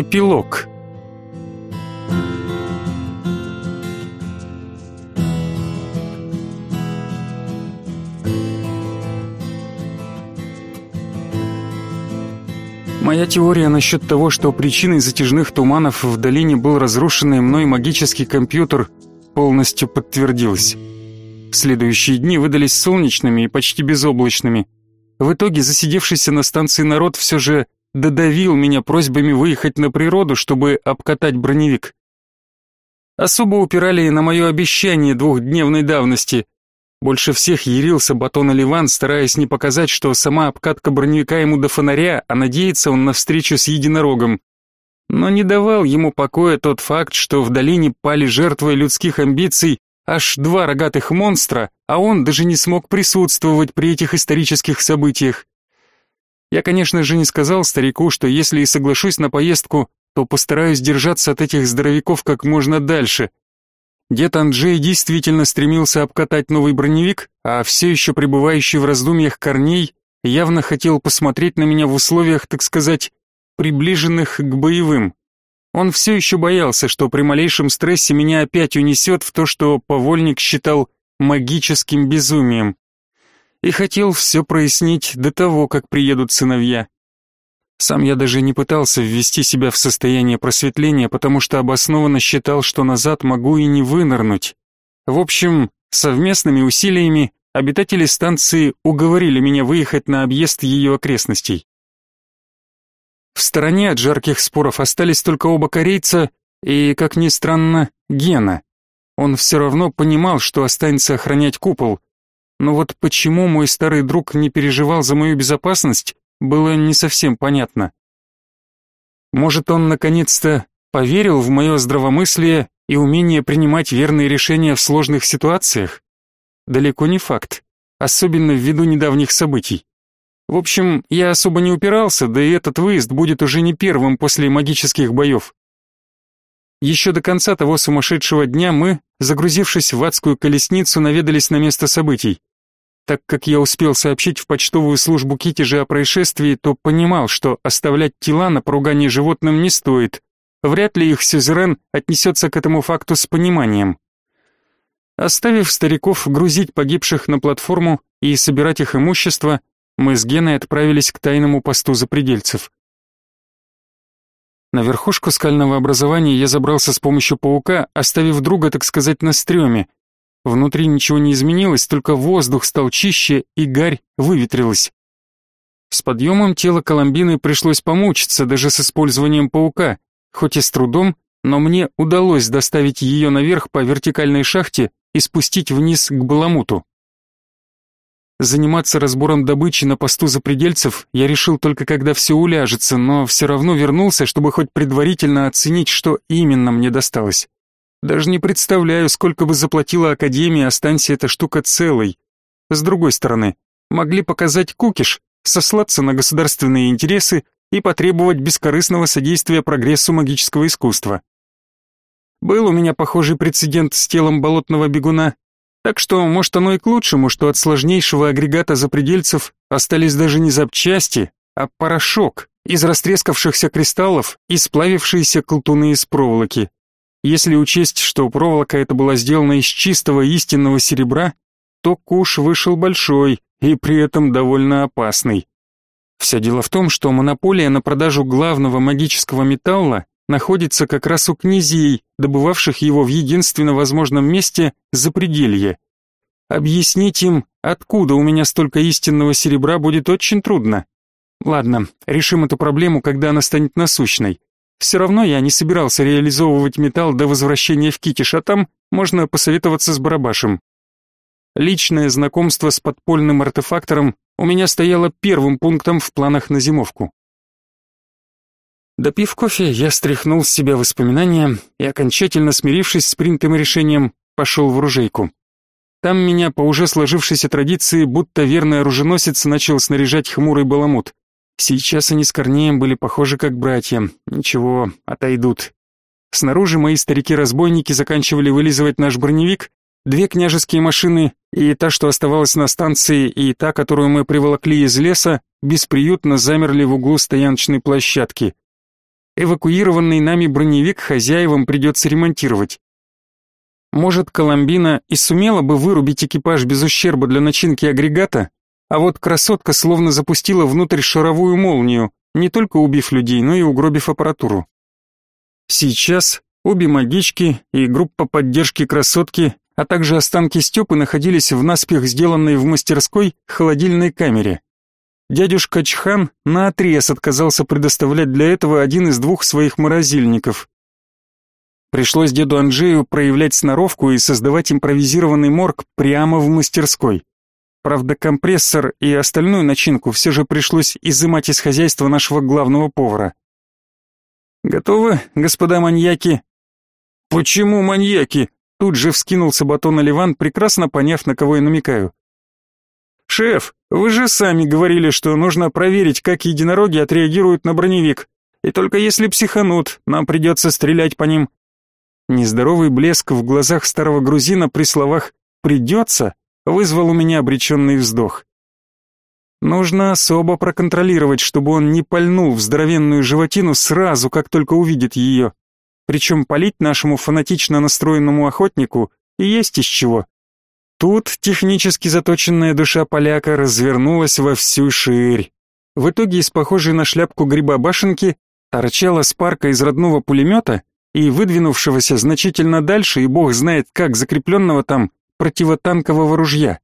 Эпилог. Моя теория насчет того, что причиной затяжных туманов в долине был разрушенный мной магический компьютер, полностью подтвердилась. Следующие дни выдались солнечными и почти безоблачными. В итоге засидевшийся на станции народ все же додавил меня просьбами выехать на природу, чтобы обкатать броневик. Особо упирали на мое обещание двухдневной давности. Больше всех ярился Батон Оливан, стараясь не показать, что сама обкатка броневика ему до фонаря, а надеется он на встречу с единорогом. Но не давал ему покоя тот факт, что в долине пали жертвой людских амбиций аж два рогатых монстра, а он даже не смог присутствовать при этих исторических событиях. Я, конечно же, не сказал старику, что если и соглашусь на поездку, то постараюсь держаться от этих здоровяков как можно дальше. Дед Анджей действительно стремился обкатать новый броневик, а все еще пребывающий в раздумьях Корней явно хотел посмотреть на меня в условиях, так сказать, приближенных к боевым. Он все еще боялся, что при малейшем стрессе меня опять унесет в то, что повольник считал магическим безумием. И хотел все прояснить до того, как приедут сыновья. Сам я даже не пытался ввести себя в состояние просветления, потому что обоснованно считал, что назад могу и не вынырнуть. В общем, совместными усилиями обитатели станции уговорили меня выехать на объезд ее окрестностей. В стороне от жарких споров остались только оба корейца и, как ни странно, Гена. Он все равно понимал, что останется охранять купол. Но вот почему мой старый друг не переживал за мою безопасность, было не совсем понятно. Может, он наконец-то поверил в мое здравомыслие и умение принимать верные решения в сложных ситуациях? Далеко не факт, особенно ввиду недавних событий. В общем, я особо не упирался, да и этот выезд будет уже не первым после магических боев. Еще до конца того сумасшедшего дня мы, загрузившись в адскую колесницу, наведались на место событий. Так как я успел сообщить в почтовую службу Китежа о происшествии, то понимал, что оставлять тела на поругание животным не стоит. Вряд ли их сюзерен отнесется к этому факту с пониманием. Оставив стариков грузить погибших на платформу и собирать их имущество, мы с Геной отправились к тайному посту запредельцев. На верхушку скального образования я забрался с помощью паука, оставив друга, так сказать, на стреме. Внутри ничего не изменилось, только воздух стал чище и гарь выветрилась. С подъемом тела Коломбины пришлось помучиться даже с использованием паука, хоть и с трудом, но мне удалось доставить ее наверх по вертикальной шахте и спустить вниз к Баламуту. Заниматься разбором добычи на посту запредельцев я решил только когда все уляжется, но все равно вернулся, чтобы хоть предварительно оценить, что именно мне досталось. Даже не представляю, сколько бы заплатила Академия, останься эта штука целой. С другой стороны, могли показать кукиш, сослаться на государственные интересы и потребовать бескорыстного содействия прогрессу магического искусства. Был у меня похожий прецедент с телом болотного бегуна, так что, может, оно и к лучшему, что от сложнейшего агрегата запредельцев остались даже не запчасти, а порошок из растрескавшихся кристаллов и сплавившиеся колтуны из проволоки. Если учесть, что проволока эта была сделана из чистого истинного серебра, то куш вышел большой и при этом довольно опасный. Все дело в том, что монополия на продажу главного магического металла находится как раз у князей, добывавших его в единственно возможном месте запределье. Объяснить им, откуда у меня столько истинного серебра, будет очень трудно. Ладно, решим эту проблему, когда она станет насущной. Все равно я не собирался реализовывать металл до возвращения в Китиш, а там можно посоветоваться с Барабашем. Личное знакомство с подпольным артефактором у меня стояло первым пунктом в планах на зимовку. Допив кофе, я стряхнул с себя воспоминания и, окончательно смирившись с принятым решением, пошел в оружейку. Там меня, по уже сложившейся традиции, будто верный оруженосец начал снаряжать хмурый баламут. Сейчас они с Корнеем были похожи как братья. Ничего, отойдут. Снаружи мои старики-разбойники заканчивали вылизывать наш броневик, две княжеские машины, и та, что оставалась на станции, и та, которую мы приволокли из леса, бесприютно замерли в углу стояночной площадки. эвакуированный нами броневик хозяевам придется ремонтировать. Может, Коломбина и сумела бы вырубить экипаж без ущерба для начинки агрегата, а вот красотка словно запустила внутрь шаровую молнию, не только убив людей, но и угробив аппаратуру. Сейчас обе магички и группа поддержки красотки, а также останки Степы находились в наспех сделанной в мастерской холодильной камере. Дядюшка Чхан наотрез отказался предоставлять для этого один из двух своих морозильников. Пришлось деду Анджею проявлять сноровку и создавать импровизированный морг прямо в мастерской. Правда, компрессор и остальную начинку все же пришлось изымать из хозяйства нашего главного повара. «Готовы, господа маньяки?» «Почему маньяки?» Тут же вскинулся батон Оливан, прекрасно поняв, на кого я намекаю. «Шеф, вы же сами говорили, что нужно проверить, как единороги отреагируют на броневик. И только если психанут, нам придется стрелять по ним». Нездоровый блеск в глазах старого грузина при словах «придется» вызвал у меня обреченный вздох. Нужно особо проконтролировать, чтобы он не пальнул в здоровенную животину сразу, как только увидит ее. Причем палить нашему фанатично настроенному охотнику и есть из чего. Тут технически заточенная душа поляка развернулась во всю ширь. В итоге из похожей на шляпку гриба башенки торчала спарка из родного пулемета и выдвинувшегося значительно дальше и бог знает как закрепленного там противотанкового ружья.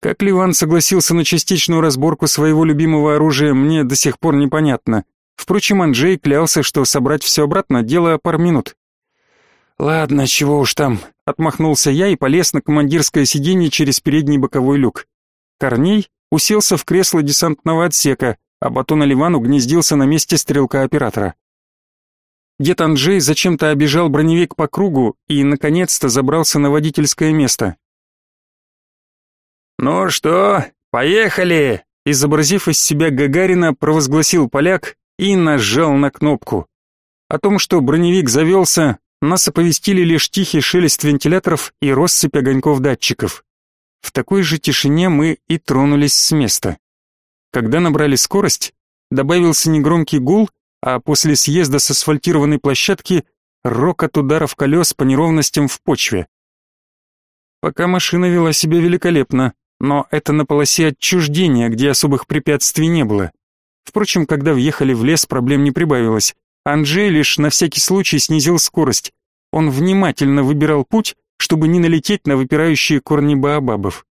Как Ливан согласился на частичную разборку своего любимого оружия, мне до сих пор непонятно. Впрочем, Анджей клялся, что собрать все обратно – дело пар минут. «Ладно, чего уж там», — отмахнулся я и полез на командирское сиденье через передний боковой люк. Корней уселся в кресло десантного отсека, а Батон Оливан угнездился на месте стрелка-оператора. Дед Анджей зачем-то обежал броневик по кругу и, наконец-то, забрался на водительское место. «Ну что, поехали!» Изобразив из себя Гагарина, провозгласил поляк и нажал на кнопку. О том, что броневик завелся, нас оповестили лишь тихий шелест вентиляторов и россыпь огоньков датчиков. В такой же тишине мы и тронулись с места. Когда набрали скорость, добавился негромкий гул, а после съезда с асфальтированной площадки рокот ударов колес по неровностям в почве. Пока машина вела себя великолепно, но это на полосе отчуждения, где особых препятствий не было. Впрочем, когда въехали в лес, проблем не прибавилось. Анджей лишь на всякий случай снизил скорость. Он внимательно выбирал путь, чтобы не налететь на выпирающие корни баобабов.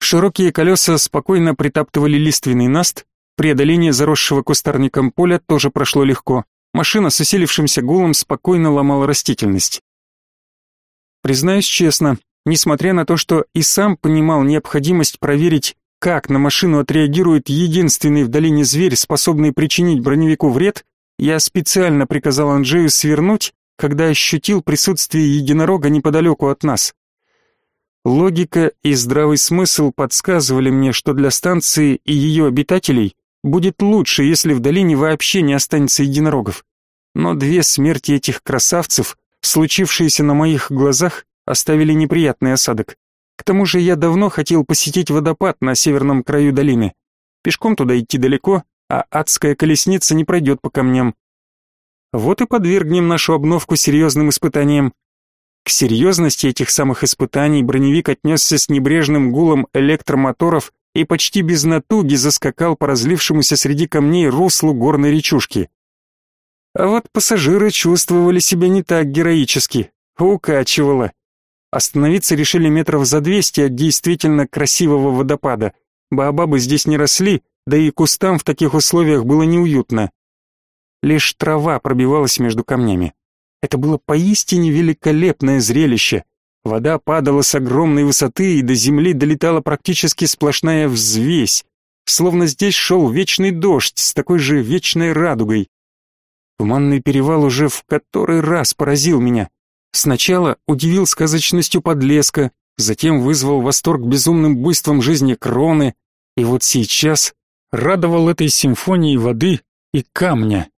Широкие колеса спокойно притаптывали лиственный наст, преодоление заросшего кустарником поля тоже прошло легко. Машина с усилившимся гулом спокойно ломала растительность. Признаюсь честно, несмотря на то, что и сам понимал необходимость проверить, как на машину отреагирует единственный в долине зверь, способный причинить броневику вред, я специально приказал Анджею свернуть, когда ощутил присутствие единорога неподалеку от нас. Логика и здравый смысл подсказывали мне, что для станции и ее обитателей будет лучше, если в долине вообще не останется единорогов. Но две смерти этих красавцев, случившиеся на моих глазах, оставили неприятный осадок. К тому же я давно хотел посетить водопад на северном краю долины. Пешком туда идти далеко, а адская колесница не пройдет по камням. Вот и подвергнем нашу обновку серьезным испытаниям. К серьезности этих самых испытаний броневик отнесся с небрежным гулом электромоторов и почти без натуги заскакал по разлившемуся среди камней руслу горной речушки. А вот пассажиры чувствовали себя не так героически, укачивало. Остановиться решили метров за двести от действительно красивого водопада. Баобабы здесь не росли, да и кустам в таких условиях было неуютно. Лишь трава пробивалась между камнями. Это было поистине великолепное зрелище. Вода падала с огромной высоты, и до земли долетала практически сплошная взвесь, словно здесь шел вечный дождь с такой же вечной радугой. Туманный перевал уже в который раз поразил меня. Сначала удивил сказочностью подлеска, затем вызвал восторг безумным буйством жизни кроны, и вот сейчас радовал этой симфонией воды и камня.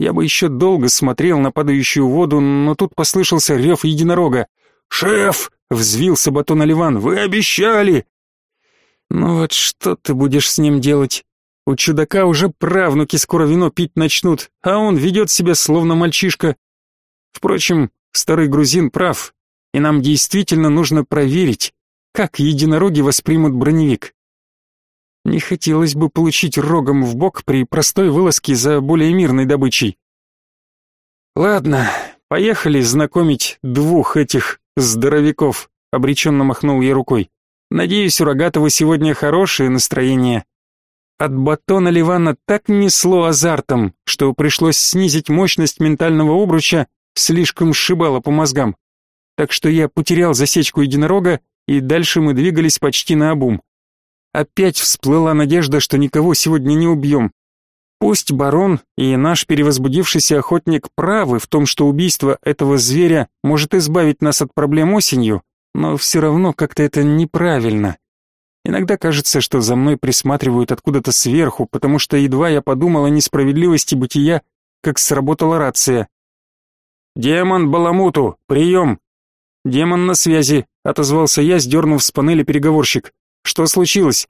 Я бы еще долго смотрел на падающую воду, но тут послышался рев единорога. «Шеф!» — взвился батон Оливан. «Вы обещали!» «Ну вот что ты будешь с ним делать?» У чудака уже правнуки скоро вино пить начнут, а он ведет себя словно мальчишка. Впрочем, старый грузин прав, и нам действительно нужно проверить, как единороги воспримут броневик. Не хотелось бы получить рогом в бок при простой вылазке за более мирной добычей. Ладно, поехали знакомить двух этих здоровяков, обреченно махнул я рукой. Надеюсь, у Рогатого сегодня хорошее настроение. От батона Ливана так несло азартом, что пришлось снизить мощность ментального обруча, слишком сшибало по мозгам. Так что я потерял засечку единорога, и дальше мы двигались почти на обум. Опять всплыла надежда, что никого сегодня не убьем. Пусть барон и наш перевозбудившийся охотник правы в том, что убийство этого зверя может избавить нас от проблем осенью, но все равно как-то это неправильно. Иногда кажется, что за мной присматривают откуда-то сверху, потому что едва я подумал о несправедливости бытия, как сработала рация. «Демон Баламуту, прием!» «Демон на связи», — отозвался я, сдернув с панели переговорщик. «Что случилось?»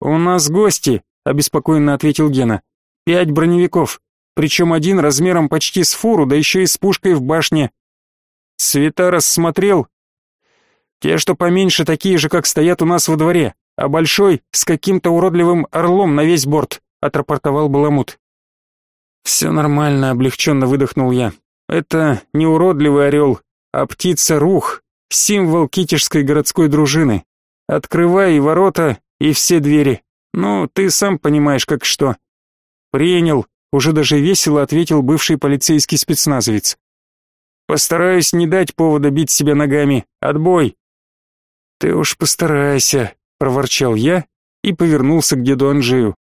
«У нас гости», — обеспокоенно ответил Гена. «Пять броневиков, причем один размером почти с фуру, да еще и с пушкой в башне». Цвета рассмотрел. Те, что поменьше, такие же, как стоят у нас во дворе, а большой — с каким-то уродливым орлом на весь борт», — отрапортовал Баламут. «Все нормально», — облегченно выдохнул я. «Это не уродливый орел, а птица-рух, символ китежской городской дружины. Открывай и ворота, и все двери. Ну, ты сам понимаешь, как что». «Принял», — уже даже весело ответил бывший полицейский спецназовец. «Постараюсь не дать повода бить себя ногами. Отбой!» «Ты уж постарайся», — проворчал я и повернулся к деду Анжею.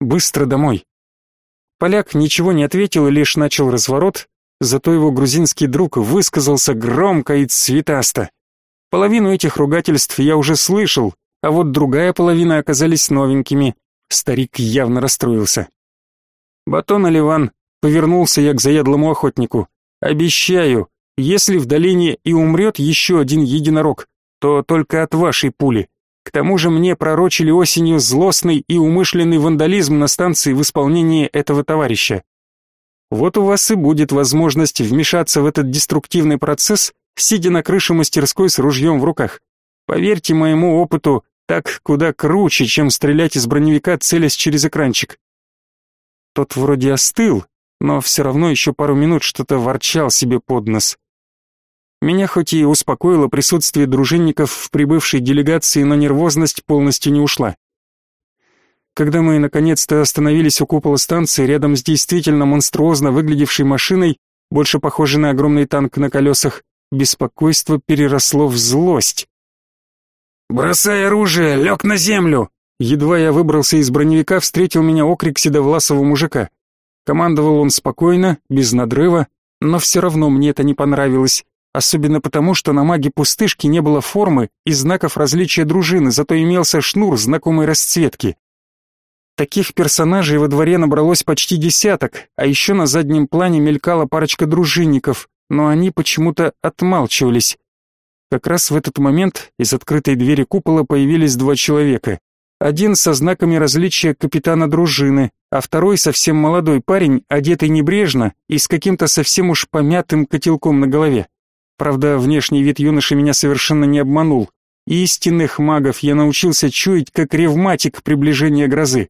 «Быстро домой». Поляк ничего не ответил лишь начал разворот, зато его грузинский друг высказался громко и цветасто. Половину этих ругательств я уже слышал, а вот другая половина оказались новенькими. Старик явно расстроился. «Батон Оливан», — повернулся я к заядлому охотнику, — «обещаю, если в долине и умрет еще один единорог, то только от вашей пули. К тому же мне пророчили осенью злостный и умышленный вандализм на станции в исполнении этого товарища. Вот у вас и будет возможность вмешаться в этот деструктивный процесс, сидя на крыше мастерской с ружьем в руках. Поверьте моему опыту, так куда круче, чем стрелять из броневика, целясь через экранчик. Тот вроде остыл, но все равно еще пару минут что-то ворчал себе под нос. Меня хоть и успокоило присутствие дружинников в прибывшей делегации, но нервозность полностью не ушла. Когда мы наконец-то остановились у купола станции рядом с действительно монструозно выглядевшей машиной, больше похожей на огромный танк на колесах, беспокойство переросло в злость. «Бросай оружие, лег на землю!» Едва я выбрался из броневика, встретил меня окрик седовласого мужика. Командовал он спокойно, без надрыва, но все равно мне это не понравилось. Особенно потому, что на маге-пустышке не было формы и знаков различия дружины, зато имелся шнур знакомой расцветки. Таких персонажей во дворе набралось почти десяток, а еще на заднем плане мелькала парочка дружинников, но они почему-то отмалчивались. Как раз в этот момент из открытой двери купола появились два человека. Один со знаками различия капитана дружины, а второй совсем молодой парень, одетый небрежно и с каким-то совсем уж помятым котелком на голове. Правда, внешний вид юноши меня совершенно не обманул. Истинных магов я научился чуять, как ревматик приближения грозы.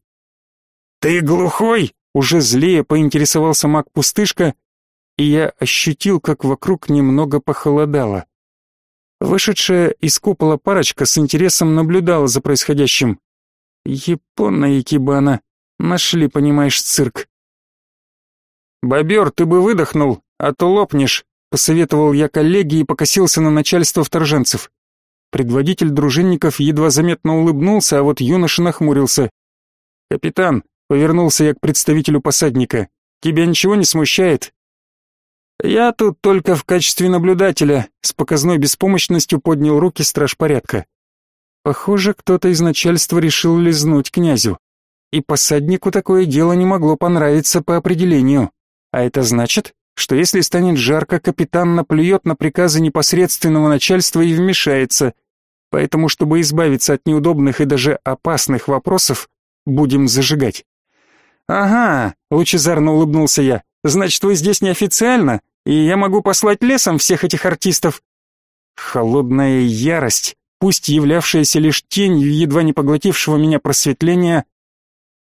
«Ты глухой?» — уже злее поинтересовался маг-пустышка, и я ощутил, как вокруг немного похолодало. Вышедшая из купола парочка с интересом наблюдала за происходящим. Японная кибана. Нашли, понимаешь, цирк. «Бобер, ты бы выдохнул, а то лопнешь», Посоветовал я коллеге и покосился на начальство вторженцев. Предводитель дружинников едва заметно улыбнулся, а вот юноша нахмурился. «Капитан», — повернулся я к представителю посадника, — «тебя ничего не смущает?» «Я тут только в качестве наблюдателя», — с показной беспомощностью поднял руки страж порядка. Похоже, кто-то из начальства решил лизнуть князю. И посаднику такое дело не могло понравиться по определению. А это значит, что если станет жарко, капитан наплюет на приказы непосредственного начальства и вмешается. Поэтому, чтобы избавиться от неудобных и даже опасных вопросов, будем зажигать. Ага, лучезарно улыбнулся я. Значит, вы здесь неофициально, и я могу послать лесом всех этих артистов. Холодная ярость, пусть являвшаяся лишь тенью едва не поглотившего меня просветления,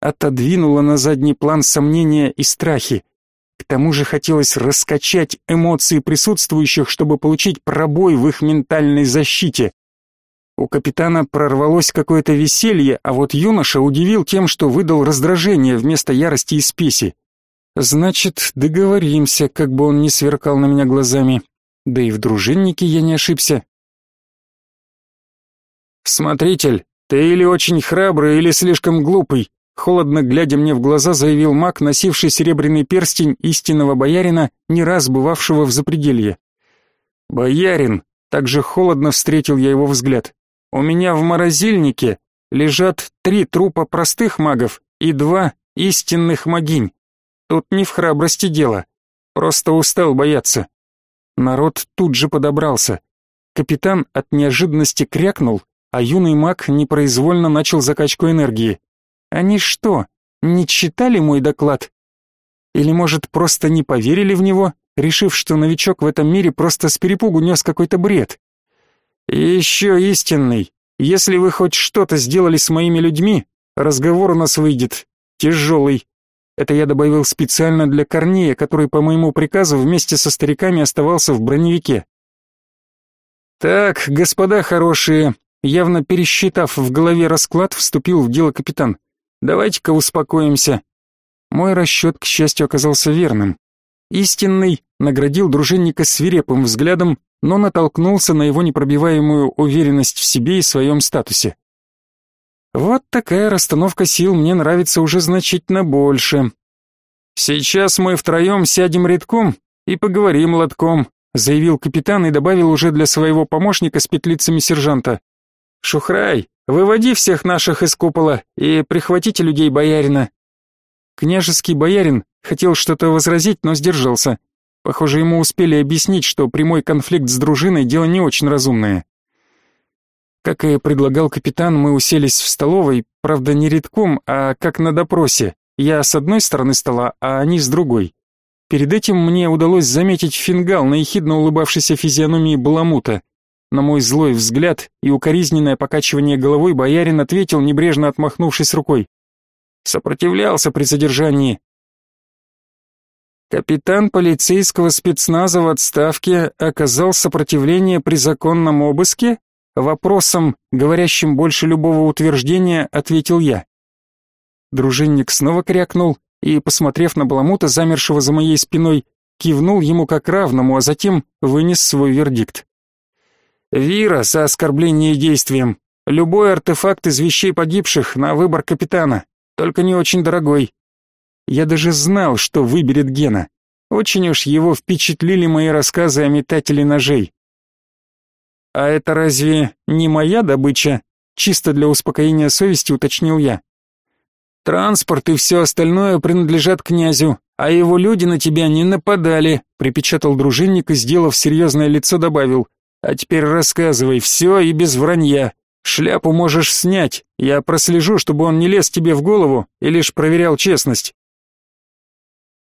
отодвинула на задний план сомнения и страхи. К тому же хотелось раскачать эмоции присутствующих, чтобы получить пробой в их ментальной защите. У капитана прорвалось какое-то веселье, а вот юноша удивил тем, что выдал раздражение вместо ярости и спеси. Значит, договоримся, как бы он ни сверкал на меня глазами. Да и в дружиннике я не ошибся. Смотритель, ты или очень храбрый, или слишком глупый, Холодно глядя мне в глаза, заявил маг, носивший серебряный перстень истинного боярина, не раз бывавшего в запределье. «Боярин!» — также холодно встретил я его взгляд. «У меня в морозильнике лежат три трупа простых магов и два истинных магинь. Тут не в храбрости дело, просто устал бояться». Народ тут же подобрался. Капитан от неожиданности крякнул, а юный маг непроизвольно начал закачку энергии. Они что, не читали мой доклад? Или, может, просто не поверили в него, решив, что новичок в этом мире просто с перепугу нес какой-то бред? Еще истинный. Если вы хоть что-то сделали с моими людьми, разговор у нас выйдет тяжелый. Это я добавил специально для Корнея, который по моему приказу вместе со стариками оставался в броневике. Так, господа хорошие, явно пересчитав в голове расклад, вступил в дело капитан. Давайте-ка успокоимся. Мой расчет, к счастью, оказался верным. Истинный наградил дружинника свирепым взглядом, но натолкнулся на его непробиваемую уверенность в себе и своем статусе. Вот такая расстановка сил мне нравится уже значительно больше. Сейчас мы втроем сядем редком и поговорим лотком, заявил капитан и добавил уже для своего помощника с петлицами сержанта. Шухрай, Выводи всех наших из купола и прихватите людей боярина. Княжеский боярин хотел что-то возразить, но сдержался. Похоже, ему успели объяснить, что прямой конфликт с дружиной дело не очень разумное. Как и предлагал капитан, мы уселись в столовой, правда, не редком, а как на допросе. Я с одной стороны стола, а они с другой. Перед этим мне удалось заметить фингал на ехидно улыбавшейся физиономии Баламута. На мой злой взгляд и укоризненное покачивание головой боярин ответил, небрежно отмахнувшись рукой. Сопротивлялся при задержании. Капитан полицейского спецназа в отставке оказал сопротивление при законном обыске? Вопросом, говорящим больше любого утверждения, ответил я. Дружинник снова крякнул и, посмотрев на Баламута, замершего за моей спиной, кивнул ему как равному, а затем вынес свой вердикт. Вира за оскорбление действием. Любой артефакт из вещей погибших на выбор капитана, только не очень дорогой. Я даже знал, что выберет Гена. Очень уж его впечатлили мои рассказы о метателе ножей. А это разве не моя добыча? Чисто для успокоения совести уточнил я. Транспорт и все остальное принадлежат князю, а его люди на тебя не нападали, припечатал дружинник и, сделав серьезное лицо, добавил. А теперь рассказывай все и без вранья. Шляпу можешь снять, я прослежу, чтобы он не лез тебе в голову и лишь проверял честность.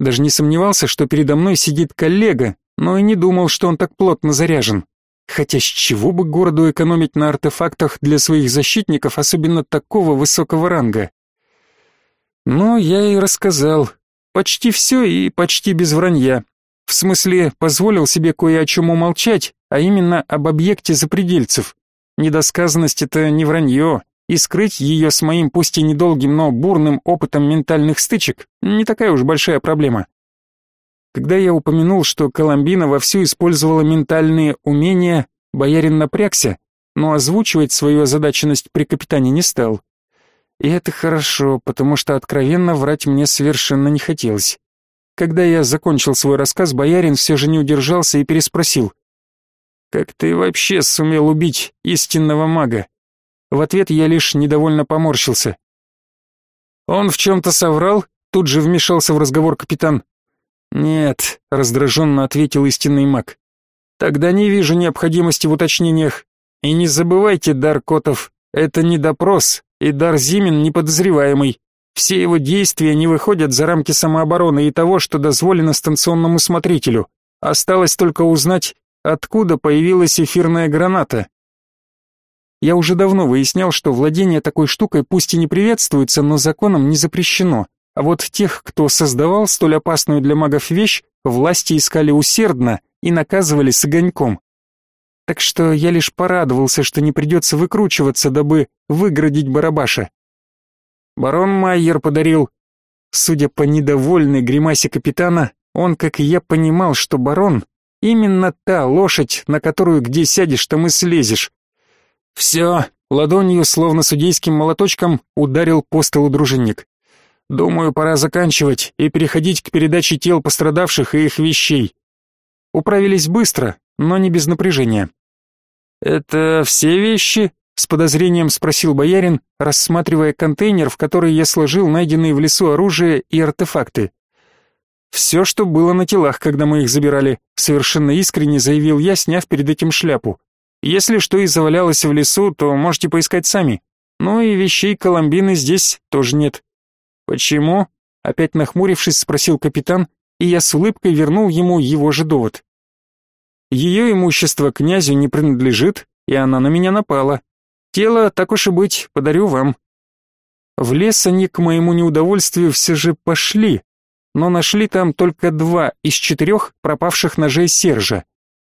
Даже не сомневался, что передо мной сидит коллега, но и не думал, что он так плотно заряжен. Хотя с чего бы городу экономить на артефактах для своих защитников, особенно такого высокого ранга? Ну, я и рассказал. Почти все и почти без вранья. В смысле, позволил себе кое о чем умолчать, а именно об объекте запредельцев. Недосказанность — это не вранье, и скрыть ее с моим пусть и недолгим, но бурным опытом ментальных стычек не такая уж большая проблема. Когда я упомянул, что Коломбина вовсю использовала ментальные умения, боярин напрягся, но озвучивать свою озадаченность при капитане не стал. И это хорошо, потому что откровенно врать мне совершенно не хотелось. Когда я закончил свой рассказ, боярин все же не удержался и переспросил. «Как ты вообще сумел убить истинного мага?» В ответ я лишь недовольно поморщился. «Он в чем-то соврал?» Тут же вмешался в разговор капитан. «Нет», — раздраженно ответил истинный маг. «Тогда не вижу необходимости в уточнениях. И не забывайте, Дар Котов, это не допрос, и Дар Зимин неподозреваемый. Все его действия не выходят за рамки самообороны и того, что дозволено станционному смотрителю. Осталось только узнать, откуда появилась эфирная граната. Я уже давно выяснял, что владение такой штукой пусть и не приветствуется, но законом не запрещено. А вот тех, кто создавал столь опасную для магов вещь, власти искали усердно и наказывали с огоньком. Так что я лишь порадовался, что не придется выкручиваться, дабы выградить барабаша. Барон Майер подарил. Судя по недовольной гримасе капитана, он, как и я, понимал, что барон — именно та лошадь, на которую где сядешь, там и слезешь. Все, ладонью, словно судейским молоточком, ударил по столу дружинник. Думаю, пора заканчивать и переходить к передаче тел пострадавших и их вещей. Управились быстро, но не без напряжения. Это все вещи? С подозрением спросил боярин, рассматривая контейнер, в который я сложил найденные в лесу оружие и артефакты. «Все, что было на телах, когда мы их забирали», — совершенно искренне заявил я, сняв перед этим шляпу. «Если что и завалялось в лесу, то можете поискать сами. Ну и вещей Коломбины здесь тоже нет». «Почему?» — опять нахмурившись, спросил капитан, и я с улыбкой вернул ему его же довод. «Ее имущество князю не принадлежит, и она на меня напала. Тело, так уж и быть, подарю вам. В лес они, к моему неудовольствию, все же пошли, но нашли там только два из четырех пропавших ножей Сержа.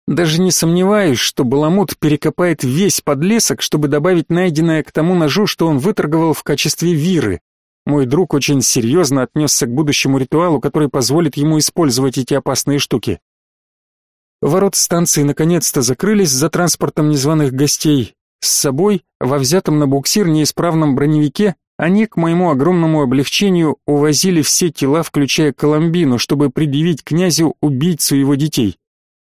Даже не сомневаюсь, что Баламут перекопает весь подлесок, чтобы добавить найденное к тому ножу, что он выторговал в качестве виры. Мой друг очень серьезно отнесся к будущему ритуалу, который позволит ему использовать эти опасные штуки. Ворот станции наконец-то закрылись за транспортом незваных гостей, с собой, во взятом на буксир неисправном броневике, они, к моему огромному облегчению, увозили все тела, включая Коломбину, чтобы предъявить князю убийцу его детей.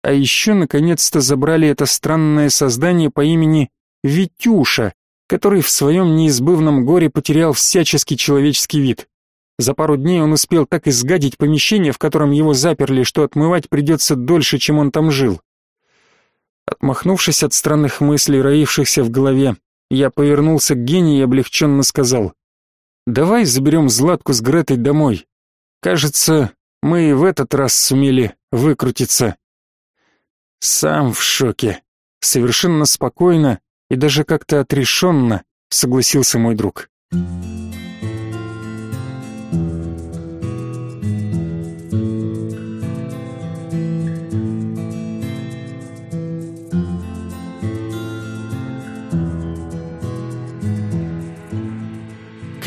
А еще, наконец-то, забрали это странное создание по имени Витюша, который в своем неизбывном горе потерял всяческий человеческий вид. За пару дней он успел так изгадить помещение, в котором его заперли, что отмывать придется дольше, чем он там жил. Отмахнувшись от странных мыслей, роившихся в голове, я повернулся к Гене и облегченно сказал. «Давай заберем Златку с Гретой домой. Кажется, мы и в этот раз сумели выкрутиться». Сам в шоке. Совершенно спокойно и даже как-то отрешенно согласился мой друг.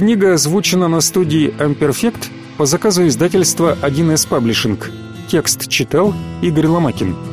Книга озвучена на студии Amperfect по заказу издательства 1С Publishing. Текст читал Игорь Ломакин.